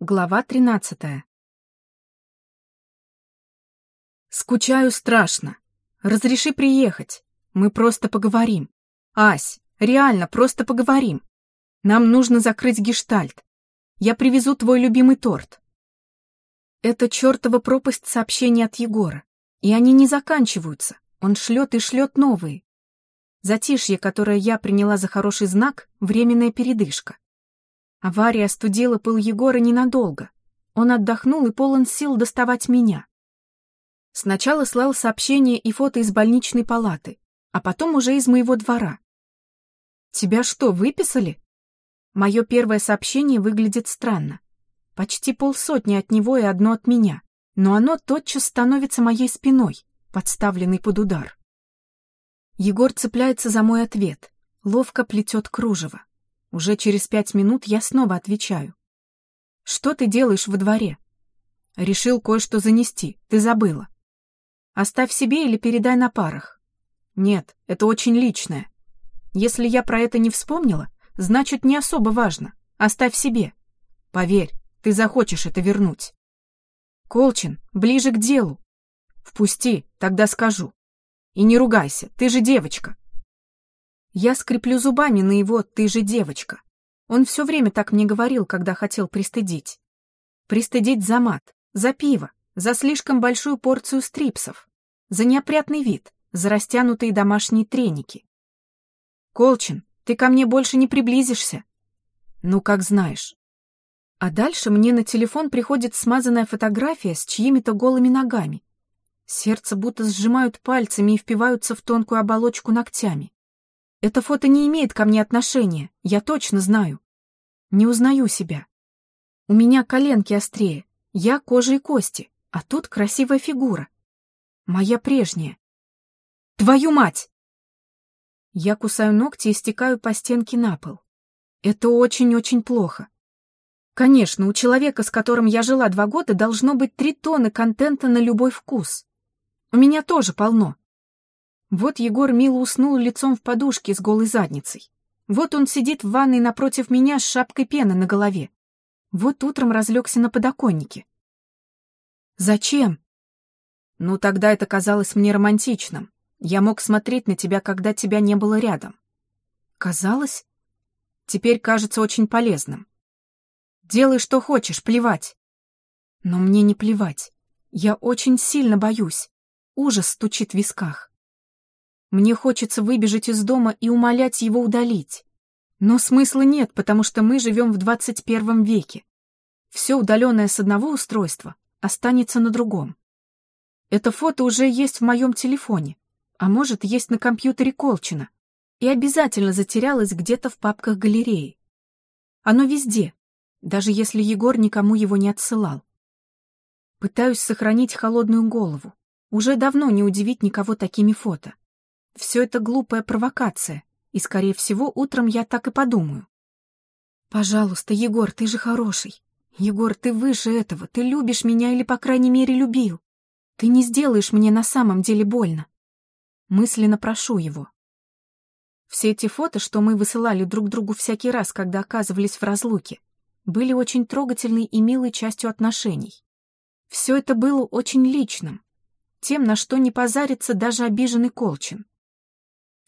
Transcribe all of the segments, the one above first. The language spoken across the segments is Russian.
Глава тринадцатая. Скучаю страшно. Разреши приехать. Мы просто поговорим. Ась, реально, просто поговорим. Нам нужно закрыть гештальт. Я привезу твой любимый торт. Это чертова пропасть сообщений от Егора. И они не заканчиваются. Он шлет и шлет новые. Затишье, которое я приняла за хороший знак, временная передышка. Авария остудила пыл Егора ненадолго. Он отдохнул и полон сил доставать меня. Сначала слал сообщения и фото из больничной палаты, а потом уже из моего двора. «Тебя что, выписали?» Мое первое сообщение выглядит странно. Почти полсотни от него и одно от меня, но оно тотчас становится моей спиной, подставленной под удар. Егор цепляется за мой ответ, ловко плетет кружево. Уже через пять минут я снова отвечаю. «Что ты делаешь во дворе?» «Решил кое-что занести, ты забыла». «Оставь себе или передай на парах». «Нет, это очень личное. Если я про это не вспомнила, значит, не особо важно. Оставь себе. Поверь, ты захочешь это вернуть». «Колчин, ближе к делу». «Впусти, тогда скажу». «И не ругайся, ты же девочка». Я скреплю зубами на его «ты же девочка». Он все время так мне говорил, когда хотел пристыдить. Пристыдить за мат, за пиво, за слишком большую порцию стрипсов, за неопрятный вид, за растянутые домашние треники. «Колчин, ты ко мне больше не приблизишься?» «Ну, как знаешь». А дальше мне на телефон приходит смазанная фотография с чьими-то голыми ногами. Сердце будто сжимают пальцами и впиваются в тонкую оболочку ногтями. Это фото не имеет ко мне отношения, я точно знаю. Не узнаю себя. У меня коленки острее, я кожа и кости, а тут красивая фигура. Моя прежняя. Твою мать! Я кусаю ногти и стекаю по стенке на пол. Это очень-очень плохо. Конечно, у человека, с которым я жила два года, должно быть три тонны контента на любой вкус. У меня тоже полно. Вот Егор мило уснул лицом в подушке с голой задницей. Вот он сидит в ванной напротив меня с шапкой пены на голове. Вот утром разлегся на подоконнике. Зачем? Ну, тогда это казалось мне романтичным. Я мог смотреть на тебя, когда тебя не было рядом. Казалось? Теперь кажется очень полезным. Делай, что хочешь, плевать. Но мне не плевать. Я очень сильно боюсь. Ужас стучит в висках. Мне хочется выбежать из дома и умолять его удалить. Но смысла нет, потому что мы живем в 21 веке. Все удаленное с одного устройства останется на другом. Это фото уже есть в моем телефоне, а может, есть на компьютере Колчина, и обязательно затерялось где-то в папках галереи. Оно везде, даже если Егор никому его не отсылал. Пытаюсь сохранить холодную голову. Уже давно не удивить никого такими фото. Все это глупая провокация, и, скорее всего, утром я так и подумаю. Пожалуйста, Егор, ты же хороший. Егор, ты выше этого, ты любишь меня или, по крайней мере, любил. Ты не сделаешь мне на самом деле больно. Мысленно прошу его. Все эти фото, что мы высылали друг другу всякий раз, когда оказывались в разлуке, были очень трогательной и милой частью отношений. Все это было очень личным, тем, на что не позарится даже обиженный Колчин.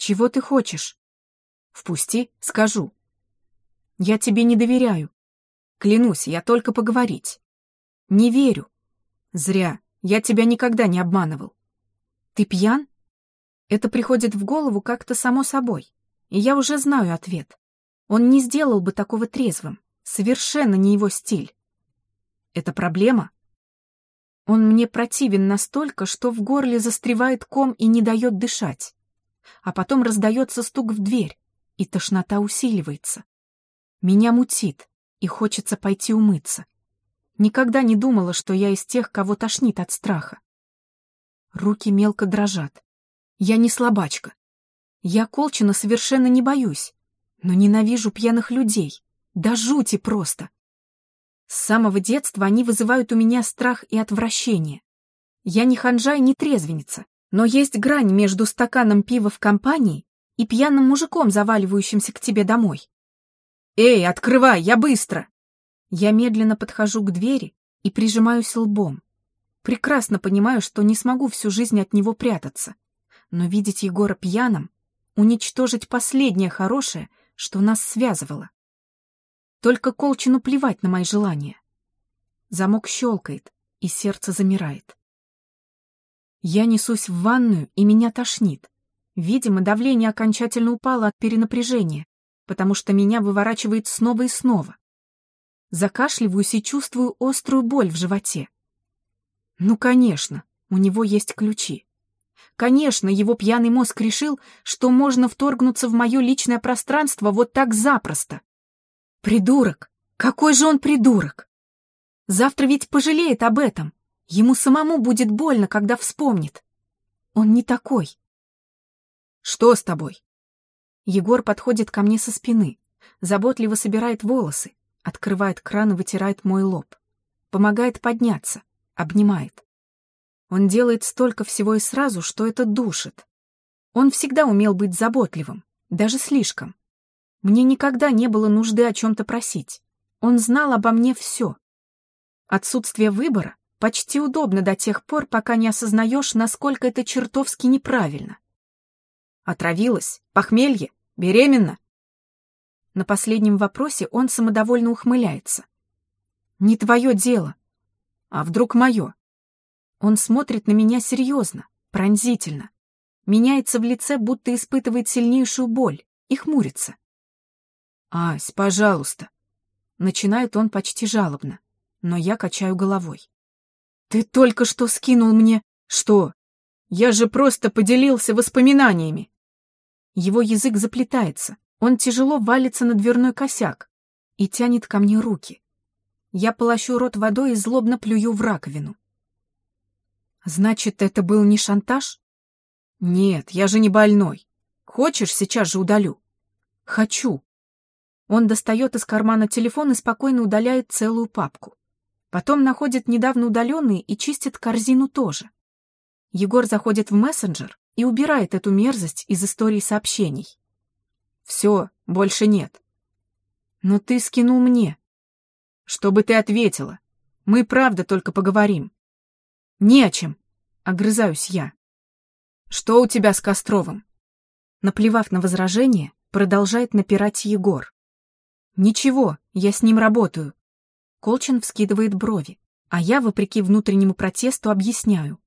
Чего ты хочешь? Впусти, скажу. Я тебе не доверяю. Клянусь, я только поговорить. Не верю. Зря. Я тебя никогда не обманывал. Ты пьян? Это приходит в голову как-то само собой. И я уже знаю ответ. Он не сделал бы такого трезвым. Совершенно не его стиль. Это проблема? Он мне противен настолько, что в горле застревает ком и не дает дышать а потом раздается стук в дверь, и тошнота усиливается. Меня мутит, и хочется пойти умыться. Никогда не думала, что я из тех, кого тошнит от страха. Руки мелко дрожат. Я не слабачка. Я Колчина совершенно не боюсь, но ненавижу пьяных людей. Да жути просто. С самого детства они вызывают у меня страх и отвращение. Я не ханжа и не трезвенница, но есть грань между стаканом пива в компании и пьяным мужиком, заваливающимся к тебе домой. «Эй, открывай, я быстро!» Я медленно подхожу к двери и прижимаюсь лбом. Прекрасно понимаю, что не смогу всю жизнь от него прятаться. Но видеть Егора пьяным, уничтожить последнее хорошее, что нас связывало. Только Колчину плевать на мои желания. Замок щелкает, и сердце замирает. Я несусь в ванную, и меня тошнит. Видимо, давление окончательно упало от перенапряжения, потому что меня выворачивает снова и снова. Закашливаюсь и чувствую острую боль в животе. Ну, конечно, у него есть ключи. Конечно, его пьяный мозг решил, что можно вторгнуться в мое личное пространство вот так запросто. Придурок! Какой же он придурок! Завтра ведь пожалеет об этом. Ему самому будет больно, когда вспомнит. Он не такой. Что с тобой? Егор подходит ко мне со спины, заботливо собирает волосы, открывает кран и вытирает мой лоб. Помогает подняться обнимает. Он делает столько всего и сразу, что это душит. Он всегда умел быть заботливым, даже слишком. Мне никогда не было нужды о чем-то просить. Он знал обо мне все. Отсутствие выбора почти удобно до тех пор, пока не осознаешь, насколько это чертовски неправильно. Отравилась? Похмелье? Беременна? На последнем вопросе он самодовольно ухмыляется. Не твое дело. А вдруг мое? Он смотрит на меня серьезно, пронзительно. Меняется в лице, будто испытывает сильнейшую боль, и хмурится. «Ась, пожалуйста!» Начинает он почти жалобно, но я качаю головой. «Ты только что скинул мне...» «Что? Я же просто поделился воспоминаниями!» Его язык заплетается, он тяжело валится на дверной косяк и тянет ко мне руки. Я полощу рот водой и злобно плюю в раковину. Значит, это был не шантаж? Нет, я же не больной. Хочешь, сейчас же удалю? Хочу. Он достает из кармана телефон и спокойно удаляет целую папку. Потом находит недавно удаленные и чистит корзину тоже. Егор заходит в мессенджер и убирает эту мерзость из истории сообщений. Все, больше нет. Но ты скинул мне. Чтобы ты ответила. Мы правда только поговорим. Не о чем, огрызаюсь я. Что у тебя с Костровым? Наплевав на возражение, продолжает напирать Егор. Ничего, я с ним работаю. Колчин вскидывает брови, а я, вопреки внутреннему протесту, объясняю.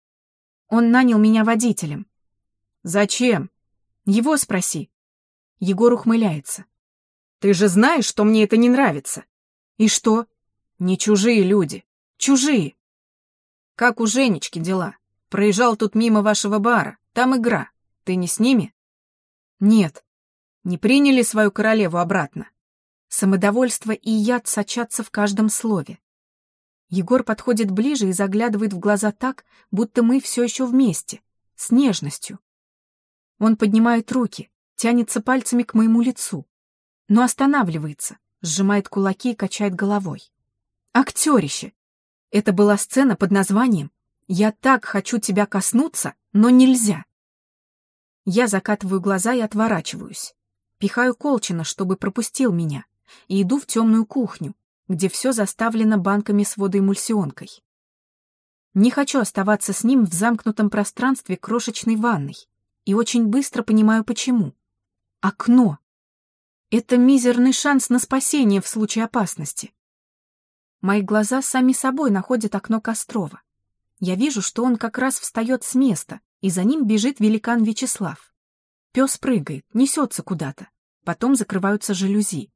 Он нанял меня водителем. Зачем? Его спроси. Егор ухмыляется. Ты же знаешь, что мне это не нравится. И что? Не чужие люди. Чужие. Как у Женечки дела? Проезжал тут мимо вашего бара. Там игра. Ты не с ними? Нет. Не приняли свою королеву обратно. Самодовольство и яд сочатся в каждом слове. Егор подходит ближе и заглядывает в глаза так, будто мы все еще вместе, с нежностью. Он поднимает руки, тянется пальцами к моему лицу, но останавливается, сжимает кулаки и качает головой. Актерище! Это была сцена под названием «Я так хочу тебя коснуться, но нельзя». Я закатываю глаза и отворачиваюсь. Пихаю Колчина, чтобы пропустил меня, и иду в темную кухню, где все заставлено банками с водоэмульсионкой. Не хочу оставаться с ним в замкнутом пространстве крошечной ванной, и очень быстро понимаю, почему. Окно. Это мизерный шанс на спасение в случае опасности. Мои глаза сами собой находят окно Кострова. Я вижу, что он как раз встает с места, и за ним бежит великан Вячеслав. Пес прыгает, несется куда-то. Потом закрываются жалюзи.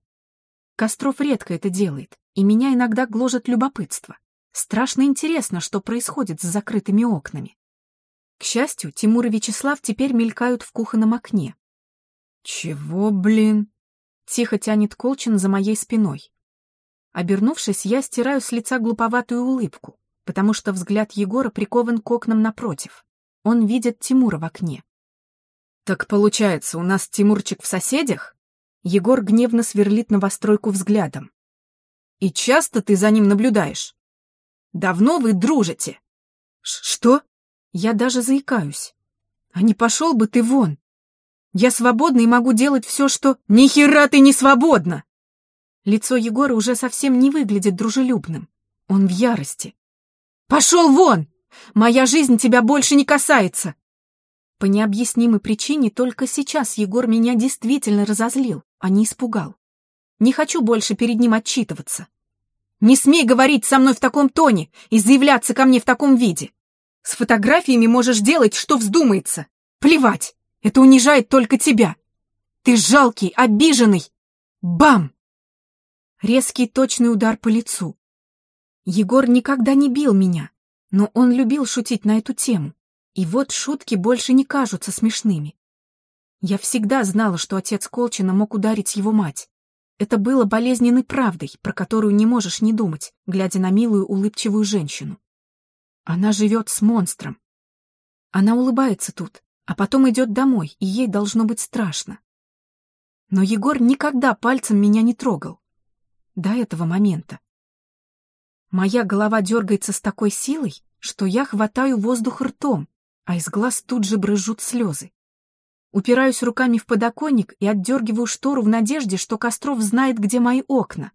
Костров редко это делает, и меня иногда гложет любопытство. Страшно интересно, что происходит за закрытыми окнами. К счастью, Тимур и Вячеслав теперь мелькают в кухонном окне. «Чего, блин?» — тихо тянет Колчин за моей спиной. Обернувшись, я стираю с лица глуповатую улыбку, потому что взгляд Егора прикован к окнам напротив. Он видит Тимура в окне. «Так получается, у нас Тимурчик в соседях?» Егор гневно сверлит новостройку взглядом. «И часто ты за ним наблюдаешь? Давно вы дружите?» Ш «Что?» Я даже заикаюсь. «А не пошел бы ты вон! Я свободна и могу делать все, что...» «Ни хера ты не свободна!» Лицо Егора уже совсем не выглядит дружелюбным. Он в ярости. «Пошел вон! Моя жизнь тебя больше не касается!» По необъяснимой причине только сейчас Егор меня действительно разозлил, а не испугал. Не хочу больше перед ним отчитываться. Не смей говорить со мной в таком тоне и заявляться ко мне в таком виде. С фотографиями можешь делать, что вздумается. Плевать, это унижает только тебя. Ты жалкий, обиженный. Бам! Резкий точный удар по лицу. Егор никогда не бил меня, но он любил шутить на эту тему. И вот шутки больше не кажутся смешными. Я всегда знала, что отец Колчина мог ударить его мать. Это было болезненной правдой, про которую не можешь не думать, глядя на милую улыбчивую женщину. Она живет с монстром. Она улыбается тут, а потом идет домой, и ей должно быть страшно. Но Егор никогда пальцем меня не трогал. До этого момента. Моя голова дергается с такой силой, что я хватаю воздух ртом, а из глаз тут же брызжут слезы. Упираюсь руками в подоконник и отдергиваю штору в надежде, что Костров знает, где мои окна.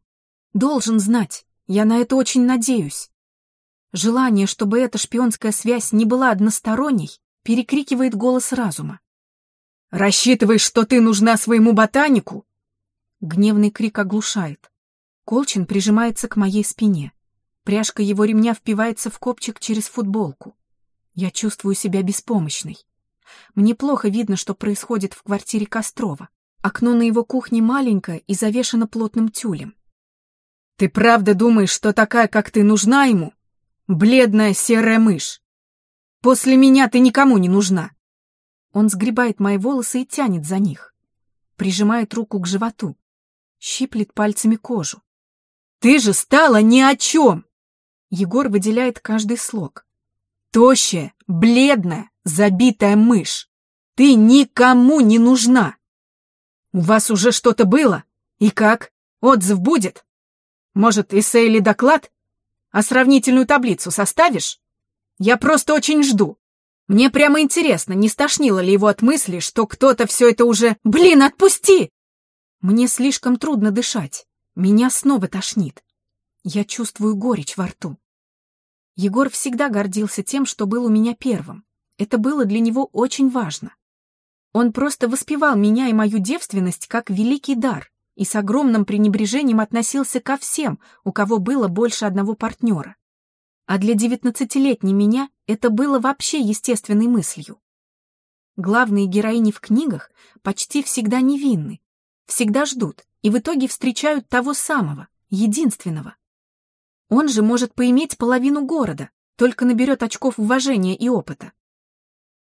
Должен знать. Я на это очень надеюсь. Желание, чтобы эта шпионская связь не была односторонней, перекрикивает голос разума. «Рассчитываешь, что ты нужна своему ботанику?» Гневный крик оглушает. Колчин прижимается к моей спине. Пряжка его ремня впивается в копчик через футболку. Я чувствую себя беспомощной. Мне плохо видно, что происходит в квартире Кострова. Окно на его кухне маленькое и завешено плотным тюлем. «Ты правда думаешь, что такая, как ты, нужна ему? Бледная серая мышь! После меня ты никому не нужна!» Он сгребает мои волосы и тянет за них. Прижимает руку к животу. Щиплет пальцами кожу. «Ты же стала ни о чем!» Егор выделяет каждый слог. «Тощая, бледная, забитая мышь. Ты никому не нужна. У вас уже что-то было? И как? Отзыв будет? Может, эссе или доклад? А сравнительную таблицу составишь? Я просто очень жду. Мне прямо интересно, не стошнило ли его от мысли, что кто-то все это уже... Блин, отпусти! Мне слишком трудно дышать. Меня снова тошнит. Я чувствую горечь во рту. Егор всегда гордился тем, что был у меня первым. Это было для него очень важно. Он просто воспевал меня и мою девственность как великий дар и с огромным пренебрежением относился ко всем, у кого было больше одного партнера. А для девятнадцатилетней меня это было вообще естественной мыслью. Главные героини в книгах почти всегда невинны, всегда ждут и в итоге встречают того самого, единственного. Он же может поиметь половину города, только наберет очков уважения и опыта.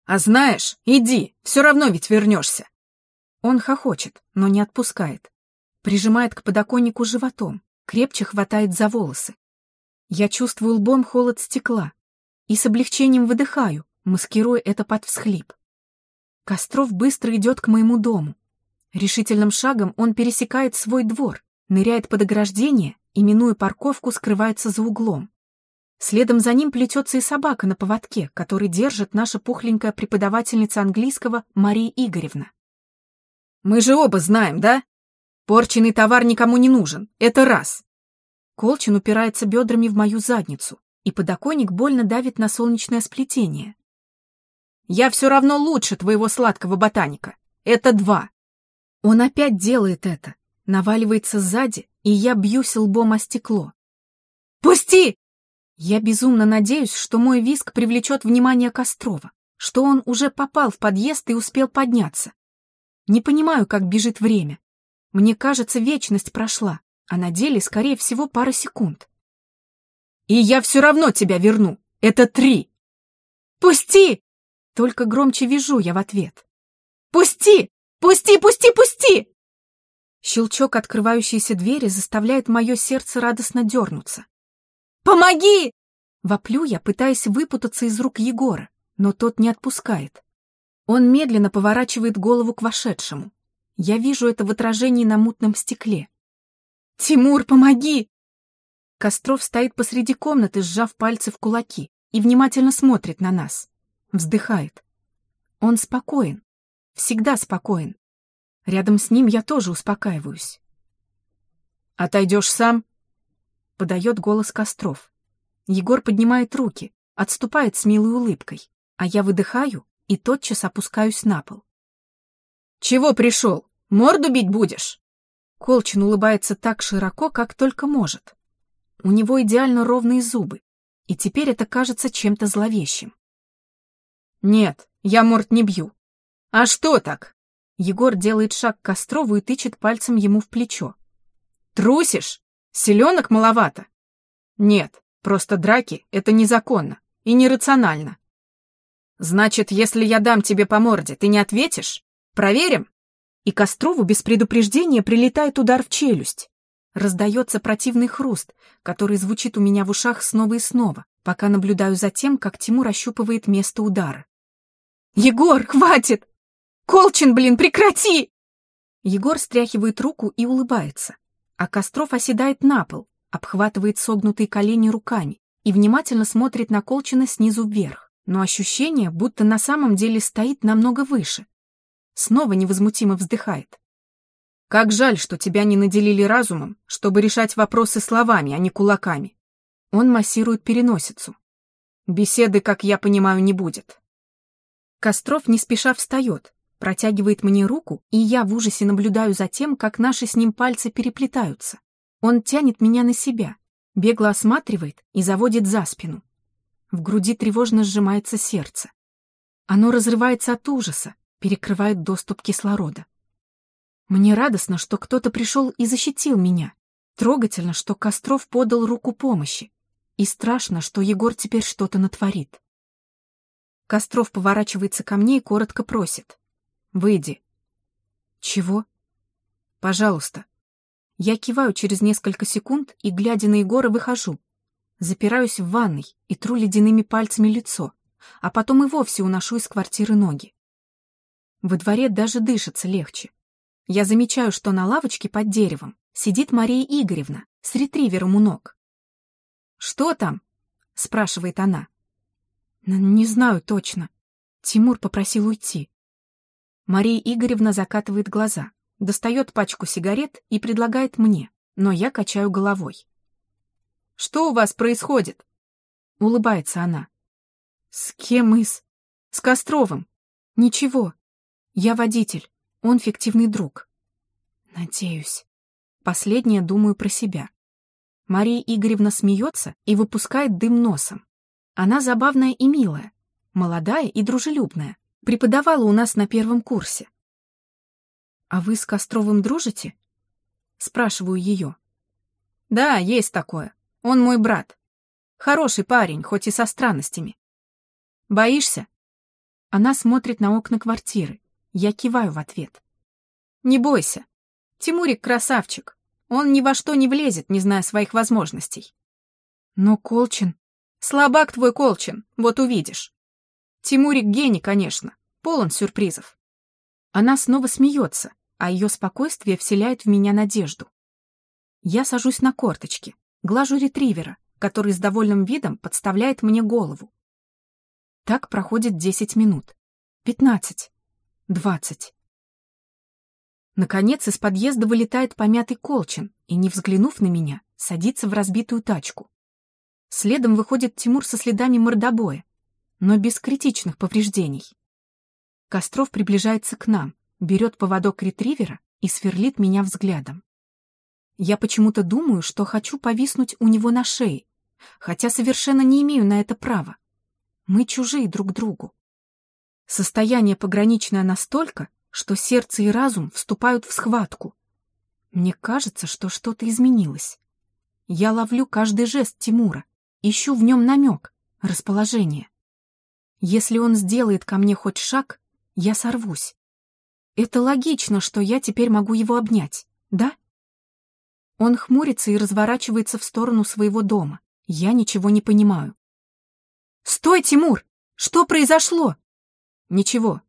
А знаешь, иди, все равно ведь вернешься. Он хохочет, но не отпускает. Прижимает к подоконнику животом, крепче хватает за волосы. Я чувствую лбом холод стекла и с облегчением выдыхаю, маскируя это под всхлип. Костров быстро идет к моему дому. Решительным шагом он пересекает свой двор, ныряет под ограждение и, минуя парковку, скрывается за углом. Следом за ним плетется и собака на поводке, который держит наша пухленькая преподавательница английского Мария Игоревна. «Мы же оба знаем, да? Порченный товар никому не нужен. Это раз!» Колчин упирается бедрами в мою задницу, и подоконник больно давит на солнечное сплетение. «Я все равно лучше твоего сладкого ботаника. Это два!» Он опять делает это, наваливается сзади, и я бьюсь лбом о стекло. «Пусти!» Я безумно надеюсь, что мой виск привлечет внимание Кострова, что он уже попал в подъезд и успел подняться. Не понимаю, как бежит время. Мне кажется, вечность прошла, а на деле, скорее всего, пара секунд. «И я все равно тебя верну! Это три!» «Пусти!» Только громче вижу я в ответ. «Пусти! Пусти, пусти, пусти!» Щелчок открывающейся двери заставляет мое сердце радостно дернуться. Помоги!» Воплю я, пытаясь выпутаться из рук Егора, но тот не отпускает. Он медленно поворачивает голову к вошедшему. Я вижу это в отражении на мутном стекле. «Тимур, помоги!» Костров стоит посреди комнаты, сжав пальцы в кулаки, и внимательно смотрит на нас. Вздыхает. Он спокоен. Всегда спокоен. Рядом с ним я тоже успокаиваюсь. Отойдешь сам?» Подает голос Костров. Егор поднимает руки, отступает с милой улыбкой, а я выдыхаю и тотчас опускаюсь на пол. «Чего пришел? Морду бить будешь?» Колчин улыбается так широко, как только может. У него идеально ровные зубы, и теперь это кажется чем-то зловещим. «Нет, я морд не бью». «А что так?» Егор делает шаг к Кострову и тычет пальцем ему в плечо. «Трусишь? Селенок маловато?» «Нет, просто драки — это незаконно и нерационально». «Значит, если я дам тебе по морде, ты не ответишь? Проверим?» И Кострову без предупреждения прилетает удар в челюсть. Раздается противный хруст, который звучит у меня в ушах снова и снова, пока наблюдаю за тем, как Тимур ощупывает место удара. «Егор, хватит! Колчин, блин, прекрати!» Егор стряхивает руку и улыбается, а Костров оседает на пол, обхватывает согнутые колени руками и внимательно смотрит на Колчина снизу вверх, но ощущение, будто на самом деле стоит намного выше. Снова невозмутимо вздыхает. «Как жаль, что тебя не наделили разумом, чтобы решать вопросы словами, а не кулаками». Он массирует переносицу. «Беседы, как я понимаю, не будет. Костров не спеша встает, протягивает мне руку, и я в ужасе наблюдаю за тем, как наши с ним пальцы переплетаются. Он тянет меня на себя, бегло осматривает и заводит за спину. В груди тревожно сжимается сердце. Оно разрывается от ужаса, перекрывает доступ кислорода. Мне радостно, что кто-то пришел и защитил меня. Трогательно, что Костров подал руку помощи. И страшно, что Егор теперь что-то натворит. Костров поворачивается ко мне и коротко просит. «Выйди». «Чего?» «Пожалуйста». Я киваю через несколько секунд и, глядя на Егора, выхожу. Запираюсь в ванной и тру ледяными пальцами лицо, а потом и вовсе уношу из квартиры ноги. Во дворе даже дышится легче. Я замечаю, что на лавочке под деревом сидит Мария Игоревна с ретривером у ног. «Что там?» — спрашивает она. Не знаю точно. Тимур попросил уйти. Мария Игоревна закатывает глаза, достает пачку сигарет и предлагает мне, но я качаю головой. «Что у вас происходит?» Улыбается она. «С кем из?» «С Костровым. Ничего. Я водитель. Он фиктивный друг». «Надеюсь». Последнее думаю про себя. Мария Игоревна смеется и выпускает дым носом. Она забавная и милая, молодая и дружелюбная. Преподавала у нас на первом курсе. «А вы с Костровым дружите?» Спрашиваю ее. «Да, есть такое. Он мой брат. Хороший парень, хоть и со странностями. Боишься?» Она смотрит на окна квартиры. Я киваю в ответ. «Не бойся. Тимурик красавчик. Он ни во что не влезет, не зная своих возможностей». «Но Колчин...» Слабак твой Колчин, вот увидишь. Тимурик гений, конечно, полон сюрпризов. Она снова смеется, а ее спокойствие вселяет в меня надежду. Я сажусь на корточки, глажу ретривера, который с довольным видом подставляет мне голову. Так проходит десять минут. Пятнадцать. Двадцать. Наконец из подъезда вылетает помятый Колчин и, не взглянув на меня, садится в разбитую тачку. Следом выходит Тимур со следами мордобоя, но без критичных повреждений. Костров приближается к нам, берет поводок ретривера и сверлит меня взглядом. Я почему-то думаю, что хочу повиснуть у него на шее, хотя совершенно не имею на это права. Мы чужие друг другу. Состояние пограничное настолько, что сердце и разум вступают в схватку. Мне кажется, что что-то изменилось. Я ловлю каждый жест Тимура, Ищу в нем намек, расположение. Если он сделает ко мне хоть шаг, я сорвусь. Это логично, что я теперь могу его обнять, да? Он хмурится и разворачивается в сторону своего дома. Я ничего не понимаю. «Стой, Тимур! Что произошло?» «Ничего.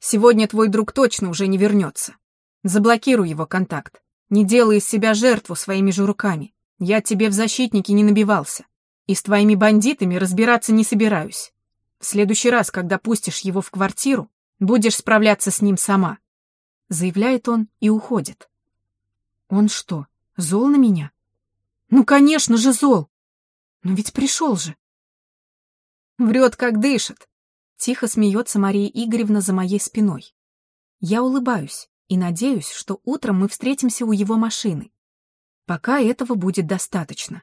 Сегодня твой друг точно уже не вернется. Заблокируй его контакт. Не делай из себя жертву своими же руками. Я тебе в защитники не набивался. И с твоими бандитами разбираться не собираюсь. В следующий раз, когда пустишь его в квартиру, будешь справляться с ним сама. Заявляет он и уходит. Он что, Зол на меня? Ну, конечно же, зол. Но ведь пришел же. Врет, как дышит. Тихо смеется Мария Игоревна за моей спиной. Я улыбаюсь и надеюсь, что утром мы встретимся у его машины. Пока этого будет достаточно.